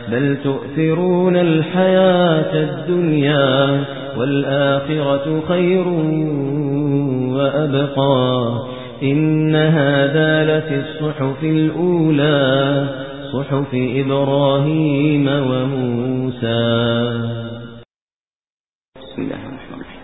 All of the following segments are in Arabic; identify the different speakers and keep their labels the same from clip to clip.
Speaker 1: بل تؤثرون الحياة الدنيا والآخرة خير وأبقى. إن هذا لفي الصحف الأولى صحف إبراهيم وموسى.
Speaker 2: بسم الله الرحمن الرحيم.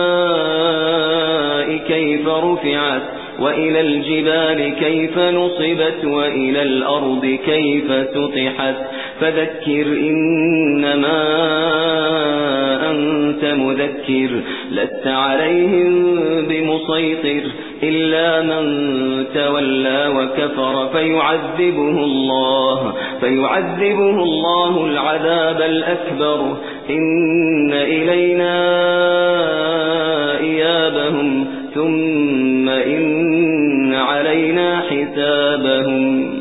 Speaker 2: كيف رفعت وإلى الجبال كيف نصبت وإلى الأرض كيف سطحت فذكر إنما أنت مذكر لست عليهم بمسيطر إلا من تولى وكفر فيعذبه الله فيعذبه الله العذاب الأكبر إن إلينا ثم إن علينا حسابهم.